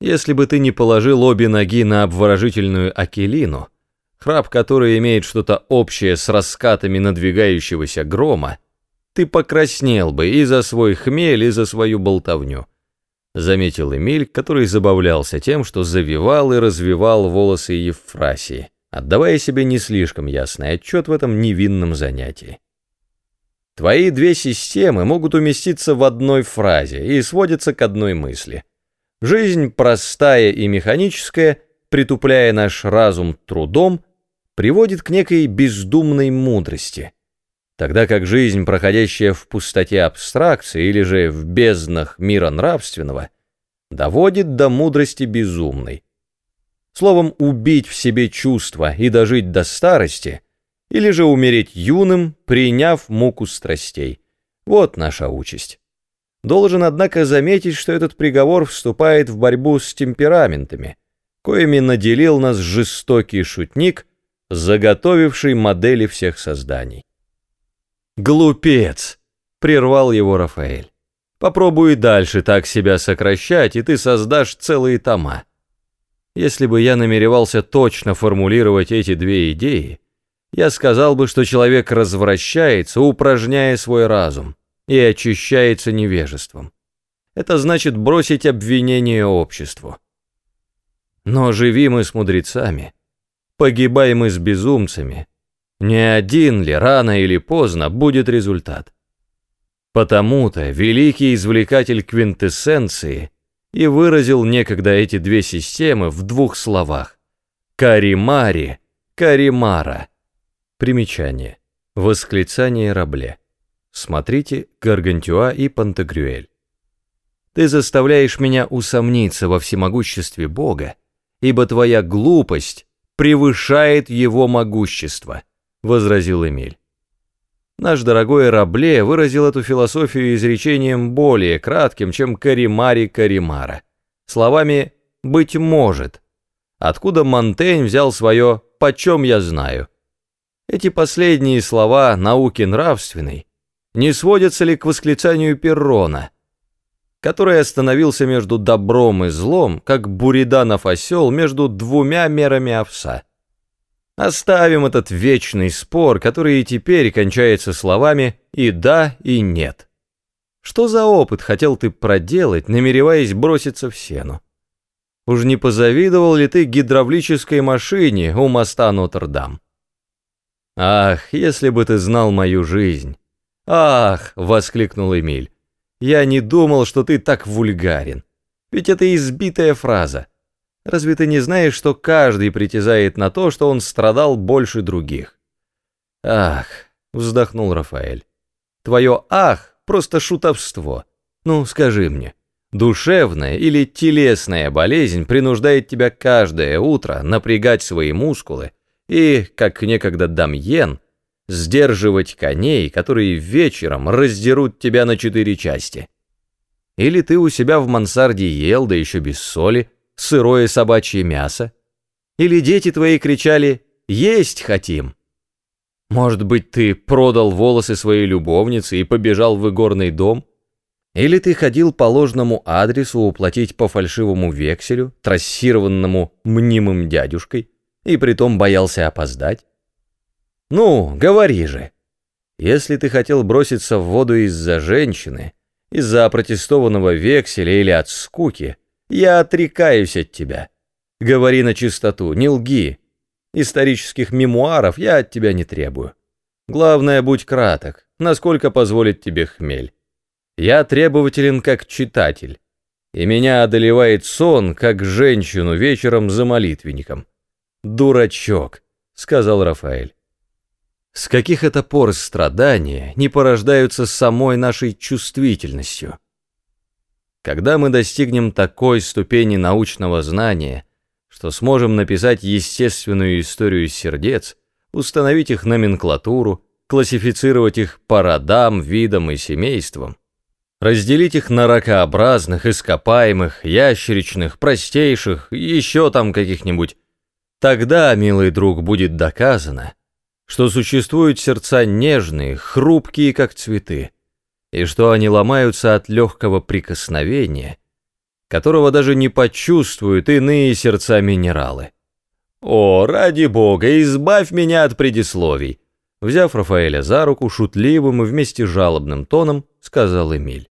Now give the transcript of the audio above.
Если бы ты не положил обе ноги на обворожительную акелину, храп которой имеет что-то общее с раскатами надвигающегося грома, ты покраснел бы и за свой хмель, и за свою болтовню. Заметил Эмиль, который забавлялся тем, что завивал и развивал волосы Евфрасии, отдавая себе не слишком ясный отчет в этом невинном занятии. Твои две системы могут уместиться в одной фразе и сводятся к одной мысли. Жизнь простая и механическая, притупляя наш разум трудом, приводит к некой бездумной мудрости, тогда как жизнь, проходящая в пустоте абстракции или же в безднах мира нравственного, доводит до мудрости безумной. Словом, убить в себе чувства и дожить до старости – или же умереть юным, приняв муку страстей. Вот наша участь. Должен, однако, заметить, что этот приговор вступает в борьбу с темпераментами, коими наделил нас жестокий шутник, заготовивший модели всех созданий. «Глупец!» — прервал его Рафаэль. «Попробуй дальше так себя сокращать, и ты создашь целые тома. Если бы я намеревался точно формулировать эти две идеи, я сказал бы, что человек развращается, упражняя свой разум, и очищается невежеством. Это значит бросить обвинение обществу. Но живи мы с мудрецами, погибаем мы с безумцами, не один ли, рано или поздно, будет результат. Потому-то великий извлекатель квинтэссенции и выразил некогда эти две системы в двух словах. Каримари, Каримара. Примечание. Восклицание Рабле. Смотрите Гаргантюа и Пантагрюэль. Ты заставляешь меня усомниться во всемогуществе Бога, ибо твоя глупость превышает его могущество, возразил Эмиль. Наш дорогой Рабле выразил эту философию изречением более кратким, чем Каримари Каримара, словами «быть может», откуда Монтень взял свое «почем я знаю», эти последние слова науки нравственной не сводятся ли к восклицанию Перрона, который остановился между добром и злом, как Буриданов осел между двумя мерами овса. Оставим этот вечный спор, который и теперь кончается словами «и да, и нет». Что за опыт хотел ты проделать, намереваясь броситься в сену? Уж не позавидовал ли ты гидравлической машине у моста Нотр-Дам? «Ах, если бы ты знал мою жизнь!» «Ах!» — воскликнул Эмиль. «Я не думал, что ты так вульгарен. Ведь это избитая фраза. Разве ты не знаешь, что каждый притязает на то, что он страдал больше других?» «Ах!» — вздохнул Рафаэль. «Твое «ах» — просто шутовство. Ну, скажи мне, душевная или телесная болезнь принуждает тебя каждое утро напрягать свои мускулы, и, как некогда Дамьен, сдерживать коней, которые вечером раздерут тебя на четыре части. Или ты у себя в мансарде ел, да еще без соли, сырое собачье мясо. Или дети твои кричали «Есть хотим!» Может быть, ты продал волосы своей любовницы и побежал в игорный дом? Или ты ходил по ложному адресу уплатить по фальшивому векселю, трассированному мнимым дядюшкой? и притом боялся опоздать? Ну, говори же. Если ты хотел броситься в воду из-за женщины, из-за опротестованного векселя или от скуки, я отрекаюсь от тебя. Говори на чистоту, не лги. Исторических мемуаров я от тебя не требую. Главное, будь краток, насколько позволит тебе хмель. Я требователен как читатель, и меня одолевает сон, как женщину вечером за молитвенником. «Дурачок», — сказал Рафаэль. С каких это пор страдания не порождаются самой нашей чувствительностью? Когда мы достигнем такой ступени научного знания, что сможем написать естественную историю сердец, установить их номенклатуру, классифицировать их по родам, видам и семействам, разделить их на ракообразных, ископаемых, ящеричных, простейших, еще там каких-нибудь Тогда, милый друг, будет доказано, что существуют сердца нежные, хрупкие, как цветы, и что они ломаются от легкого прикосновения, которого даже не почувствуют иные сердца минералы. «О, ради бога, избавь меня от предисловий!» Взяв Рафаэля за руку, шутливым и вместе жалобным тоном, сказал Эмиль.